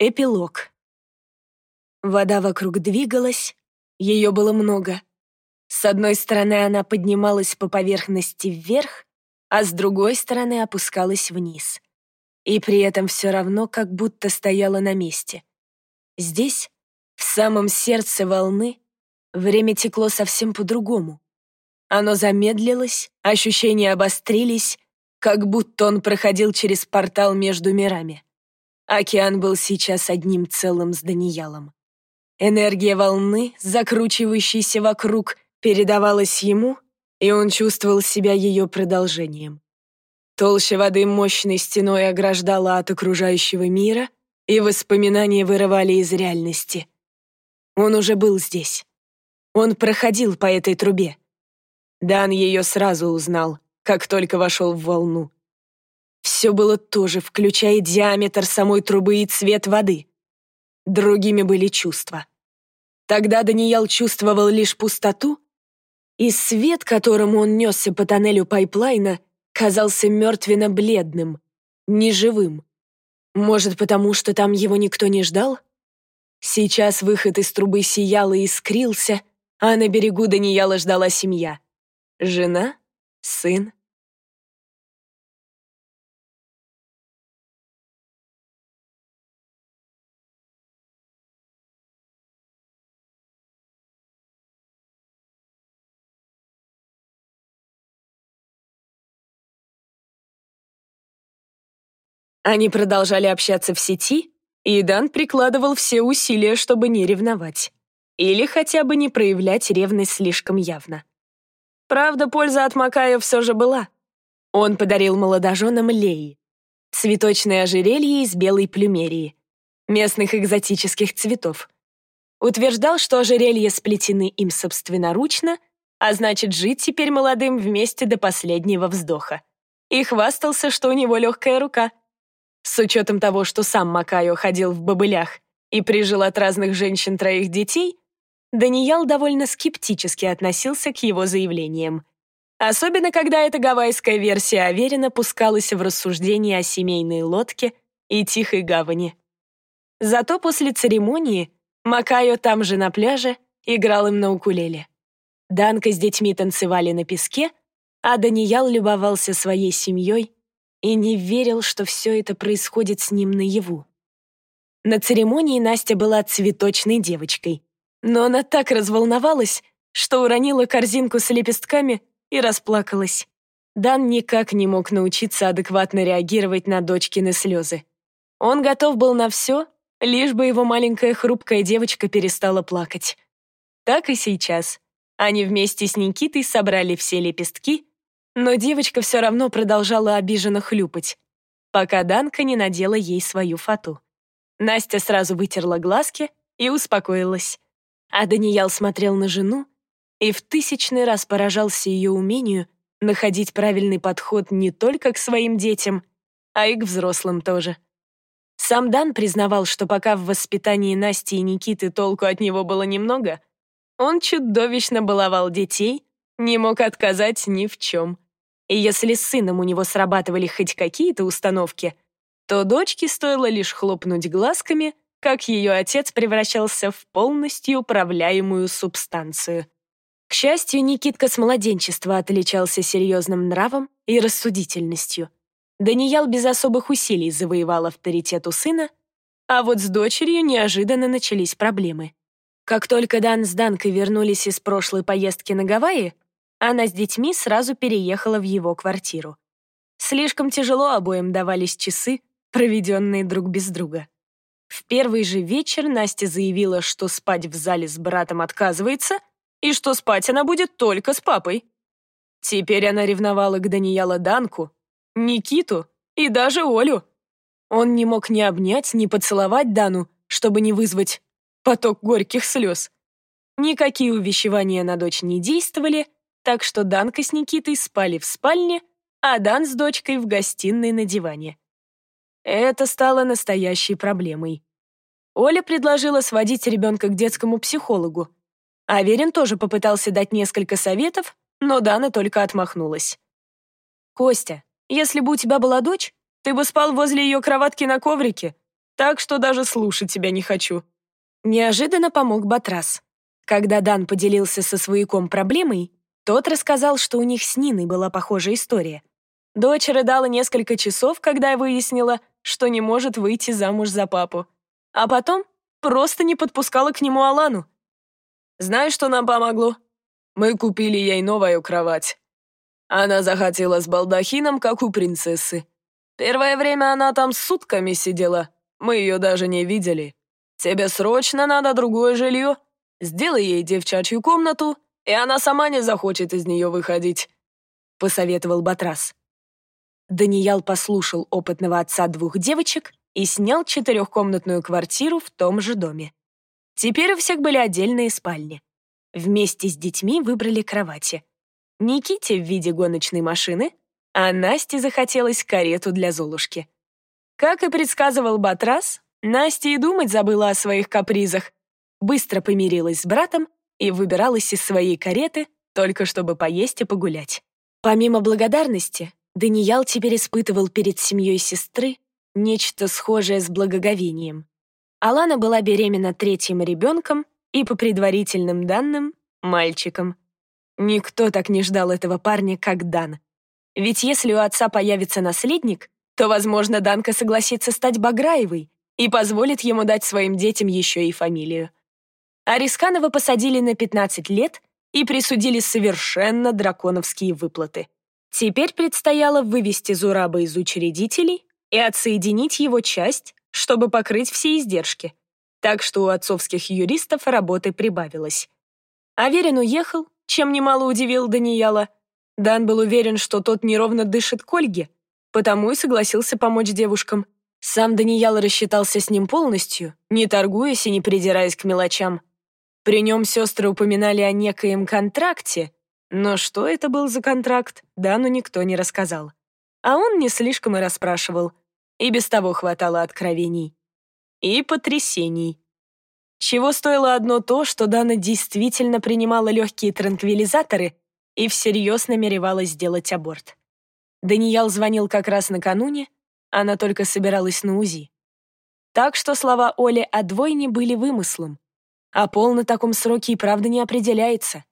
Эпилог. Вода вокруг двигалась, ее было много. С одной стороны она поднималась по поверхности вверх, а с другой стороны опускалась вниз. И при этом все равно как будто стояла на месте. Здесь, в самом сердце волны, время текло совсем по-другому. Оно замедлилось, ощущения обострились, как будто он проходил через портал между мирами. Океан был сейчас одним целым с Даниялом. Энергия волны, закручивающейся вокруг, передавалась ему, и он чувствовал себя ее продолжением. Толща воды мощной стеной ограждала от окружающего мира, и воспоминания вырывали из реальности. Он уже был здесь. Он проходил по этой трубе. Дан ее сразу узнал, как только вошел в волну. Все было тоже, включая диаметр самой трубы и цвет воды. Другими были чувства. Тогда Даниэл чувствовал лишь пустоту, и свет, которым он несся по тоннелю пайплайна, казался мертвенно-бледным, неживым. Может, потому что там его никто не ждал? Сейчас выход из трубы сиял и искрился, а на берегу Даниэла ждала семья. Жена, сын, Они продолжали общаться в сети, и Дан прикладывал все усилия, чтобы не ревновать. Или хотя бы не проявлять ревность слишком явно. Правда, польза от Макая все же была. Он подарил молодоженам Леи. Цветочное ожерелье из белой плюмерии. Местных экзотических цветов. Утверждал, что ожерелья сплетены им собственноручно, а значит, жить теперь молодым вместе до последнего вздоха. И хвастался, что у него легкая рука — с учетом того, что сам Макайо ходил в бобылях и прижил от разных женщин троих детей, Даниял довольно скептически относился к его заявлениям. Особенно, когда эта гавайская версия Аверина пускалась в рассуждения о семейной лодке и тихой гавани. Зато после церемонии Макайо там же на пляже играл им на укулеле. Данка с детьми танцевали на песке, а Даниял любовался своей семьей и не верил, что все это происходит с ним наяву. На церемонии Настя была цветочной девочкой, но она так разволновалась, что уронила корзинку с лепестками и расплакалась. Дан никак не мог научиться адекватно реагировать на дочкины слезы. Он готов был на все, лишь бы его маленькая хрупкая девочка перестала плакать. Так и сейчас. Они вместе с Никитой собрали все лепестки но девочка все равно продолжала обиженно хлюпать, пока Данка не надела ей свою фату. Настя сразу вытерла глазки и успокоилась. А Даниял смотрел на жену и в тысячный раз поражался ее умению находить правильный подход не только к своим детям, а и к взрослым тоже. Сам Дан признавал, что пока в воспитании Насти и Никиты толку от него было немного, он чудовищно баловал детей, не мог отказать ни в чем. И если с сыном у него срабатывали хоть какие-то установки, то дочке стоило лишь хлопнуть глазками, как ее отец превращался в полностью управляемую субстанцию. К счастью, Никитка с младенчества отличался серьезным нравом и рассудительностью. Даниял без особых усилий завоевал авторитет у сына, а вот с дочерью неожиданно начались проблемы. Как только Дан с Данкой вернулись из прошлой поездки на Гавайи, она с детьми сразу переехала в его квартиру. Слишком тяжело обоим давались часы, проведенные друг без друга. В первый же вечер Настя заявила, что спать в зале с братом отказывается и что спать она будет только с папой. Теперь она ревновала к Даниэла Данку, Никиту и даже Олю. Он не мог ни обнять, ни поцеловать Дану, чтобы не вызвать поток горьких слез. Никакие увещевания на дочь не действовали, так что Данка с Никитой спали в спальне, а Дан с дочкой в гостиной на диване. Это стало настоящей проблемой. Оля предложила сводить ребенка к детскому психологу. Аверин тоже попытался дать несколько советов, но Дана только отмахнулась. «Костя, если бы у тебя была дочь, ты бы спал возле ее кроватки на коврике. так что даже слушать тебя не хочу». Неожиданно помог Батрас. Когда Дан поделился со свояком проблемой, тот рассказал, что у них с Ниной была похожая история. Дочь рыдала несколько часов, когда выяснила, что не может выйти замуж за папу. А потом просто не подпускала к нему Алану. «Знаешь, что нам помогло? Мы купили ей новую кровать. Она захотела с балдахином, как у принцессы. Первое время она там сутками сидела, мы ее даже не видели. Тебе срочно надо другое жилье. Сделай ей девчачью комнату, и она сама не захочет из нее выходить», — посоветовал Батрас. Даниял послушал опытного отца двух девочек и снял четырехкомнатную квартиру в том же доме. Теперь у всех были отдельные спальни. Вместе с детьми выбрали кровати. Никите в виде гоночной машины, а Насте захотелось карету для Золушки. Как и предсказывал Батрас, Настя и думать забыла о своих капризах. Быстро помирилась с братом и выбиралась из своей кареты, только чтобы поесть и погулять. Помимо благодарности, Даниял теперь испытывал перед семьей сестры нечто схожее с благоговением. Алана была беременна третьим ребенком и, по предварительным данным, мальчиком. Никто так не ждал этого парня, как Дан. Ведь если у отца появится наследник, то, возможно, Данка согласится стать Баграевой и позволит ему дать своим детям еще и фамилию. Арисканова посадили на 15 лет и присудили совершенно драконовские выплаты. Теперь предстояло вывести Зураба из учредителей и отсоединить его часть, чтобы покрыть все издержки. Так что у отцовских юристов работы прибавилось. Аверин уехал, чем немало удивил Данияла. Дан был уверен, что тот неровно дышит к Ольге, потому и согласился помочь девушкам. Сам Даниял рассчитался с ним полностью, не торгуясь и не придираясь к мелочам. При нем сестры упоминали о некоем контракте, но что это был за контракт, Дану никто не рассказал. А он не слишком и расспрашивал, и без того хватало откровений. И потрясений. Чего стоило одно то, что Дана действительно принимала легкие транквилизаторы и всерьез намеревалась сделать аборт. Даниял звонил как раз накануне, она только собиралась на УЗИ. Так что слова Оли о двойне были вымыслом, а пол на таком сроке и правда не определяется.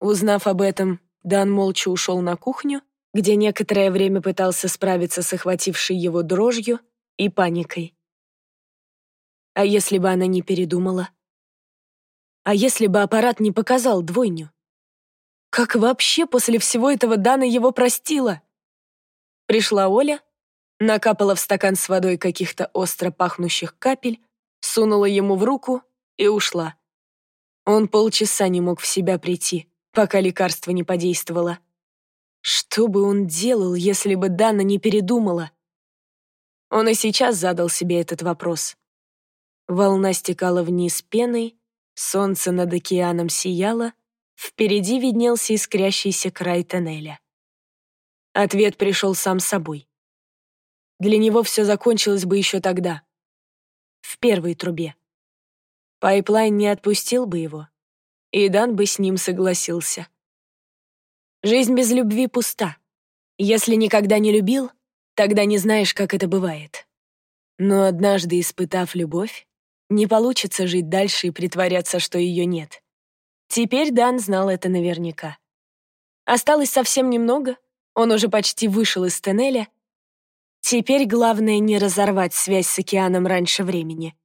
Узнав об этом, Дан молча ушел на кухню, где некоторое время пытался справиться с охватившей его дрожью и паникой. А если бы она не передумала? А если бы аппарат не показал двойню? Как вообще после всего этого Дана его простила? Пришла Оля, накапала в стакан с водой каких-то остро пахнущих капель, сунула ему в руку и ушла. Он полчаса не мог в себя прийти, пока лекарство не подействовало. Что бы он делал, если бы Дана не передумала? Он и сейчас задал себе этот вопрос. Волна стекала вниз пеной, солнце над океаном сияло, впереди виднелся искрящийся край тоннеля. Ответ пришел сам собой. Для него все закончилось бы еще тогда, в первой трубе. Пайплайн не отпустил бы его, и Дан бы с ним согласился. Жизнь без любви пуста. Если никогда не любил, тогда не знаешь, как это бывает. Но однажды испытав любовь, не получится жить дальше и притворяться, что ее нет. Теперь Дан знал это наверняка. Осталось совсем немного, он уже почти вышел из тоннеля. Теперь главное не разорвать связь с океаном раньше времени.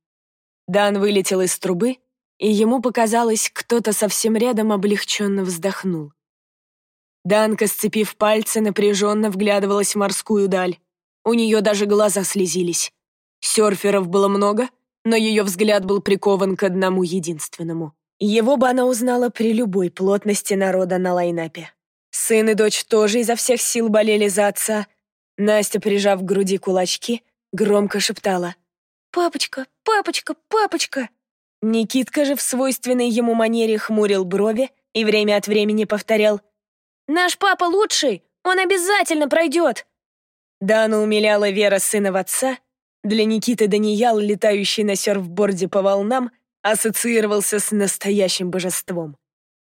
Дан вылетел из трубы, и ему показалось, кто-то совсем рядом облегченно вздохнул. Данка, сцепив пальцы, напряженно вглядывалась в морскую даль. У нее даже глаза слезились. Серферов было много — но ее взгляд был прикован к одному единственному. Его бы она узнала при любой плотности народа на лайнапе. Сын и дочь тоже изо всех сил болели за отца. Настя, прижав к груди кулачки, громко шептала «Папочка, папочка, папочка!» Никитка же в свойственной ему манере хмурил брови и время от времени повторял «Наш папа лучший, он обязательно пройдет!» Дана умиляла вера сына в отца, для Никиты Даниял, летающий на серфборде по волнам, ассоциировался с настоящим божеством.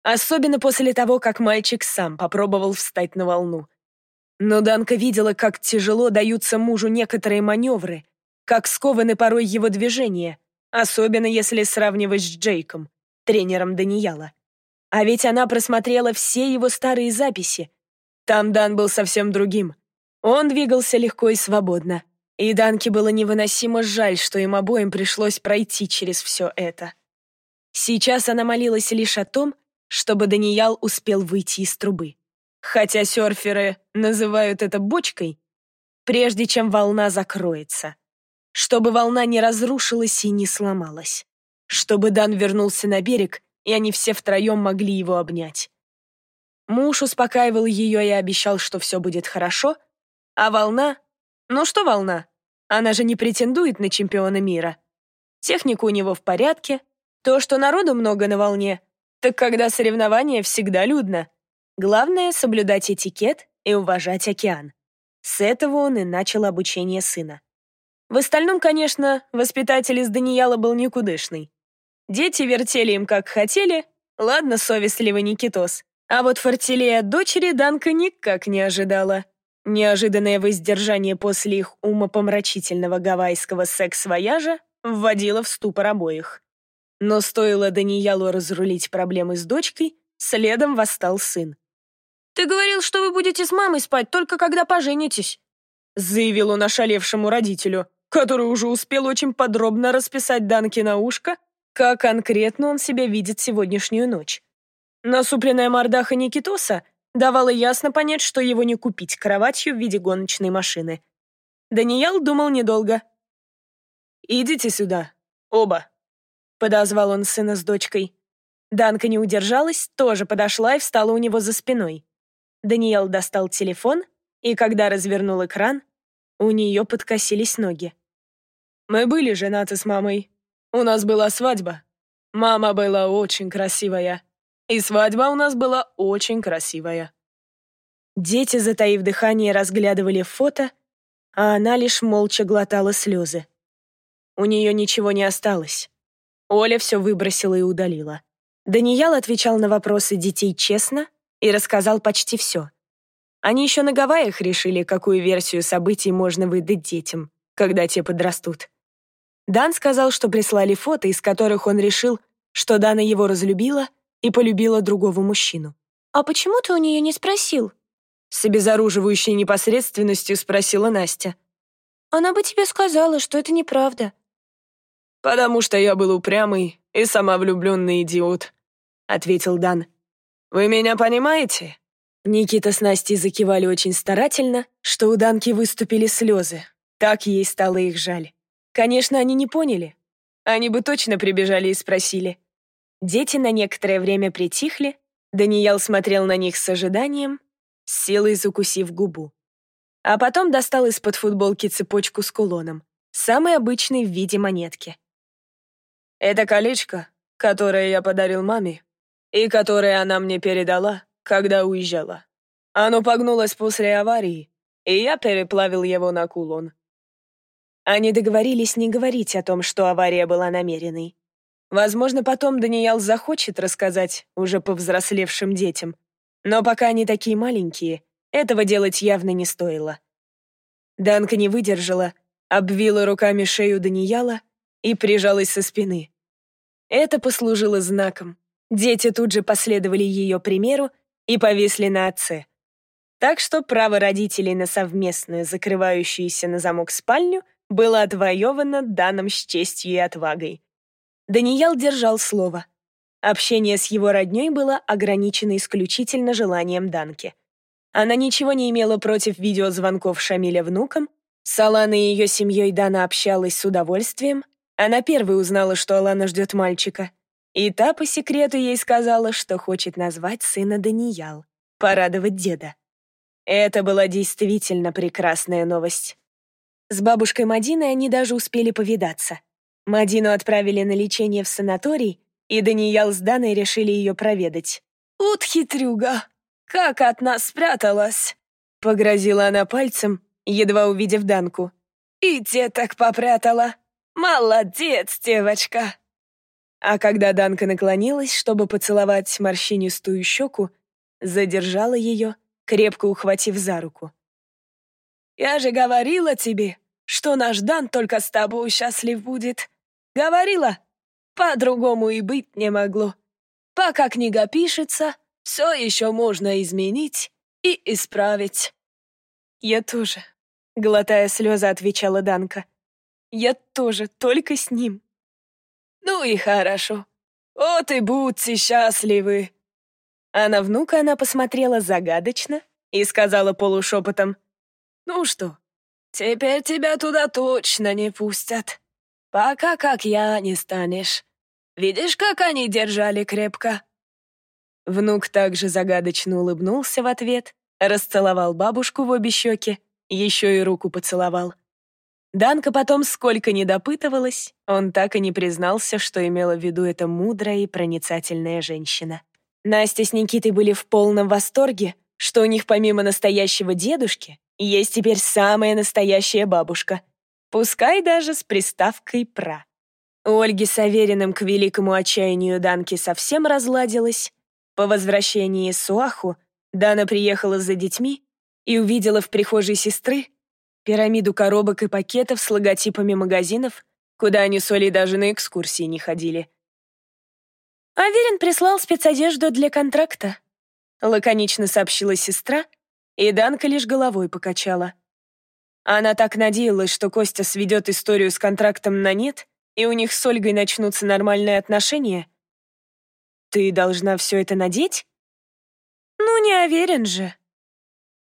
Особенно после того, как мальчик сам попробовал встать на волну. Но Данка видела, как тяжело даются мужу некоторые маневры, как скованы порой его движения, особенно если сравнивать с Джейком, тренером Данияла. А ведь она просмотрела все его старые записи. Там Дан был совсем другим. Он двигался легко и свободно. И Данке было невыносимо жаль, что им обоим пришлось пройти через все это. Сейчас она молилась лишь о том, чтобы Даниял успел выйти из трубы. Хотя серферы называют это бочкой, прежде чем волна закроется. Чтобы волна не разрушилась и не сломалась. Чтобы Дан вернулся на берег и они все втроем могли его обнять. Муж успокаивал ее и обещал, что все будет хорошо, а волна... Ну что волна? Она же не претендует на чемпиона мира. Техника у него в порядке, то, что народу много на волне, так когда соревнования всегда людно. Главное — соблюдать этикет и уважать океан. С этого он и начал обучение сына. В остальном, конечно, воспитатель из Данияла был никудышный. Дети вертели им как хотели, ладно, совестливый Никитос. А вот фортелей от дочери Данка никак не ожидала. Неожиданное воздержание после их умопомрачительного гавайского секс-вояжа вводило в ступор обоих. Но стоило Даниялу разрулить проблемы с дочкой, следом восстал сын. «Ты говорил, что вы будете с мамой спать только когда поженитесь», заявил он ошалевшему родителю, который уже успел очень подробно расписать Данке на ушко, как конкретно он себя видит сегодняшнюю ночь. Насупленная мордаха Никитоса давала ясно понять, что его не купить кроватью в виде гоночной машины. Даниял думал недолго. «Идите сюда, оба», — подозвал он сына с дочкой. Данка не удержалась, тоже подошла и встала у него за спиной. Даниэл достал телефон, и когда развернул экран, у нее подкосились ноги. «Мы были женаты с мамой», у нас была свадьба. Мама была очень красивая. И свадьба у нас была очень красивая. Дети, затаив дыхание, разглядывали фото, а она лишь молча глотала слезы. У нее ничего не осталось. Оля все выбросила и удалила. Даниял отвечал на вопросы детей честно и рассказал почти все. Они еще на Гавайях решили, какую версию событий можно выдать детям, когда те подрастут. Дан сказал, что прислали фото, из которых он решил, что Дана его разлюбила и полюбила другого мужчину. «А почему ты у нее не спросил?» С обезоруживающей непосредственностью спросила Настя. «Она бы тебе сказала, что это неправда». «Потому что я был упрямый и самовлюбленный идиот», — ответил Дан. «Вы меня понимаете?» Никита с Настей закивали очень старательно, что у Данки выступили слезы. Так ей стало их жаль. Конечно, они не поняли. Они бы точно прибежали и спросили. Дети на некоторое время притихли, Даниэл смотрел на них с ожиданием, с силой закусив губу. А потом достал из-под футболки цепочку с кулоном, самый обычный в виде монетки. «Это колечко, которое я подарил маме, и которое она мне передала, когда уезжала. Оно погнулось после аварии, и я переплавил его на кулон. Они договорились не говорить о том, что авария была намеренной. Возможно, потом Даниэл захочет рассказать уже повзрослевшим детям. Но пока они такие маленькие, этого делать явно не стоило. Данка не выдержала, обвила руками шею Даниэла и прижалась со спины. Это послужило знаком. Дети тут же последовали ее примеру и повисли на отце. Так что право родителей на совместную, закрывающуюся на замок спальню — было отвоевано данным с честью и отвагой. Даниэл держал слово. Общение с его роднёй было ограничено исключительно желанием Данки. Она ничего не имела против видеозвонков Шамиля внукам, с Аланой и ее семьей Дана общалась с удовольствием, она первой узнала, что Алана ждет мальчика, и та по секрету ей сказала, что хочет назвать сына Даниял, порадовать деда. Это была действительно прекрасная новость. С бабушкой Мадиной они даже успели повидаться. Мадину отправили на лечение в санаторий, и Даниял с Даной решили ее проведать. «Ут хитрюга! Как от нас спряталась!» Погрозила она пальцем, едва увидев Данку. «И те так попрятала! Молодец, девочка!» А когда Данка наклонилась, чтобы поцеловать морщинистую щеку, задержала ее, крепко ухватив за руку. «Я же говорила тебе, что наш Дан только с тобой счастлив будет. Говорила, по-другому и быть не могло. Пока книга пишется, все еще можно изменить и исправить. Я тоже, глотая слезы, отвечала Данка. Я тоже, только с ним. Ну и хорошо. Вот и будьте счастливы. А на внука она посмотрела загадочно и сказала полушепотом. Ну что, теперь тебя туда точно не пустят. Пока как я не станешь. Видишь, как они держали крепко?» Внук также загадочно улыбнулся в ответ, расцеловал бабушку в обе щеки, еще и руку поцеловал. Данка потом сколько не допытывалась, он так и не признался, что имела в виду эта мудрая и проницательная женщина. Настя с Никитой были в полном восторге, что у них помимо настоящего дедушки есть теперь самая настоящая бабушка, пускай даже с приставкой «пра». У Ольги с Авериным к великому отчаянию Данки совсем разладилась. По возвращении из Суаху Дана приехала за детьми и увидела в прихожей сестры пирамиду коробок и пакетов с логотипами магазинов, куда они с Олей даже на экскурсии не ходили. «Аверин прислал спецодежду для контракта», — лаконично сообщила сестра, и Данка лишь головой покачала. Она так надеялась, что Костя сведет историю с контрактом на нет — и у них с Ольгой начнутся нормальные отношения? Ты должна все это надеть? Ну, не уверен же.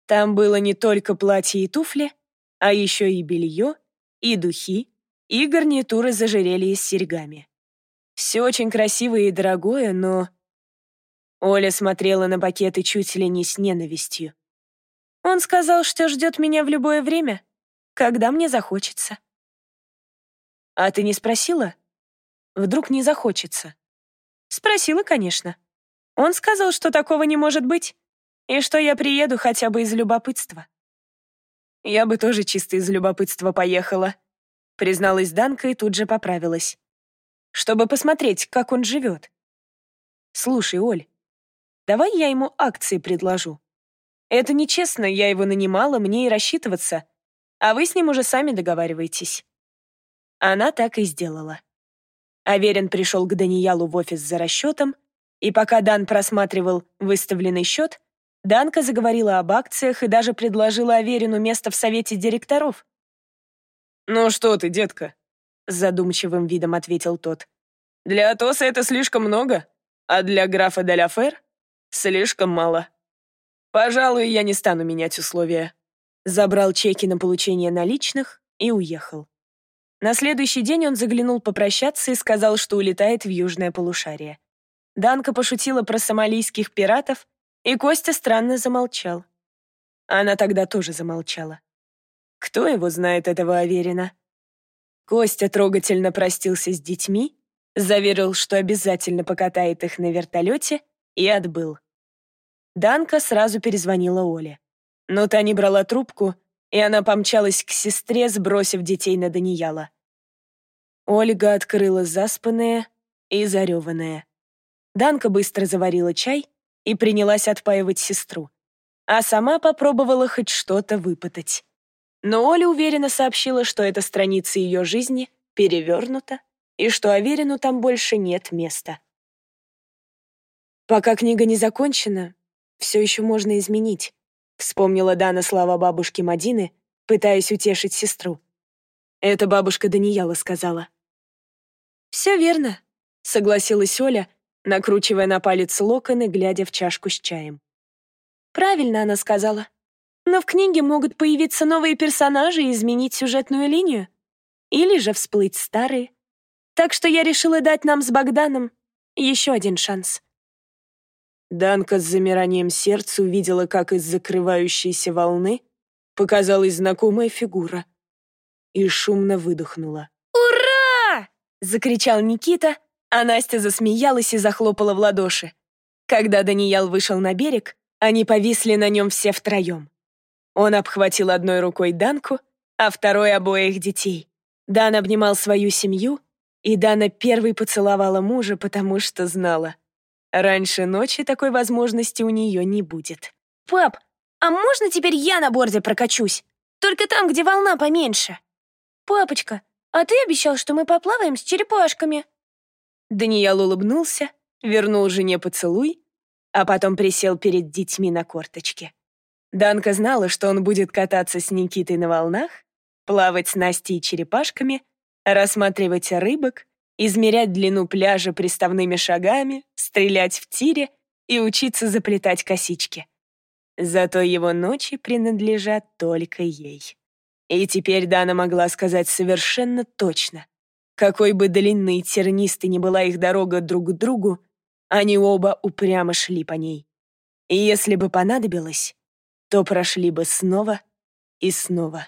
Там было не только платье и туфли, а еще и белье, и духи, и гарнитуры с ожерелья с серьгами. Все очень красивое и дорогое, но... Оля смотрела на пакеты чуть ли не с ненавистью. Он сказал, что ждет меня в любое время, когда мне захочется. «А ты не спросила? Вдруг не захочется?» «Спросила, конечно. Он сказал, что такого не может быть, и что я приеду хотя бы из любопытства». «Я бы тоже чисто из любопытства поехала», призналась Данка и тут же поправилась. «Чтобы посмотреть, как он живет». «Слушай, Оль, давай я ему акции предложу. Это нечестно, я его нанимала, мне и рассчитываться, а вы с ним уже сами договариваетесь». Она так и сделала. Аверин пришел к Даниялу в офис за расчетом, и пока Дан просматривал выставленный счет, Данка заговорила об акциях и даже предложила Аверину место в совете директоров. «Ну что ты, детка?» — с задумчивым видом ответил тот. «Для Атоса это слишком много, а для графа Деляфер слишком мало. Пожалуй, я не стану менять условия». Забрал чеки на получение наличных и уехал. На следующий день он заглянул попрощаться и сказал, что улетает в южное полушарие. Данка пошутила про сомалийских пиратов, и Костя странно замолчал. Она тогда тоже замолчала. Кто его знает, этого Аверина? Костя трогательно простился с детьми, заверил, что обязательно покатает их на вертолете, и отбыл. Данка сразу перезвонила Оле. Но та не брала трубку, и она помчалась к сестре, сбросив детей на Данияла. Ольга открыла заспанная и зареванная. Данка быстро заварила чай и принялась отпаивать сестру, а сама попробовала хоть что-то выпытать. Но Оля уверенно сообщила, что эта страница ее жизни перевернута и что Аверину там больше нет места. Пока книга не закончена, все еще можно изменить. Вспомнила Дана слова бабушки Мадины, пытаясь утешить сестру. Это бабушка Даниэла сказала. «Все верно», — согласилась Оля, накручивая на палец локоны, глядя в чашку с чаем. «Правильно она сказала. Но в книге могут появиться новые персонажи и изменить сюжетную линию. Или же всплыть старые. Так что я решила дать нам с Богданом еще один шанс». Данка с замиранием сердца увидела, как из закрывающейся волны показалась знакомая фигура и шумно выдохнула. «Ура!» — закричал Никита, а Настя засмеялась и захлопала в ладоши. Когда Даниял вышел на берег, они повисли на нем все втроем. Он обхватил одной рукой Данку, а второй — обоих детей. Дан обнимал свою семью, и Дана первой поцеловала мужа, потому что знала — Раньше ночи такой возможности у нее не будет. «Пап, а можно теперь я на борде прокачусь? Только там, где волна поменьше?» Папочка, а ты обещал, что мы поплаваем с черепашками. Даниэл улыбнулся, вернул жене поцелуй, а потом присел перед детьми на корточке. Данка знала, что он будет кататься с Никитой на волнах, плавать с Настей и черепашками, рассматривать рыбок, измерять длину пляжа приставными шагами, стрелять в тире и учиться заплетать косички. Зато его ночи принадлежат только ей. И теперь Дана могла сказать совершенно точно, какой бы длинной и тернистой ни была их дорога друг к другу, они оба упрямо шли по ней. И если бы понадобилось, то прошли бы снова и снова.